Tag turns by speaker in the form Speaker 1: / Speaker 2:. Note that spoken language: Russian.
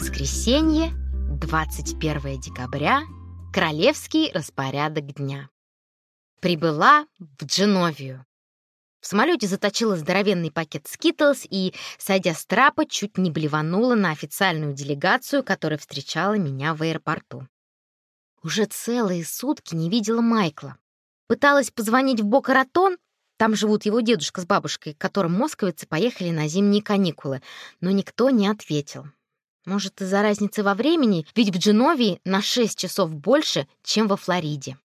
Speaker 1: Воскресенье, 21 декабря, Королевский распорядок дня. Прибыла в Дженовию. В самолете заточила здоровенный пакет Skittles и, сойдя с трапа, чуть не блеванула на официальную делегацию, которая встречала меня в аэропорту. Уже целые сутки не видела Майкла. Пыталась позвонить в Бока-Ратон, там живут его дедушка с бабушкой, к которым московицы поехали на зимние каникулы, но никто не ответил. Может, из-за разницы во времени, ведь в Дженовии на 6 часов больше, чем во Флориде.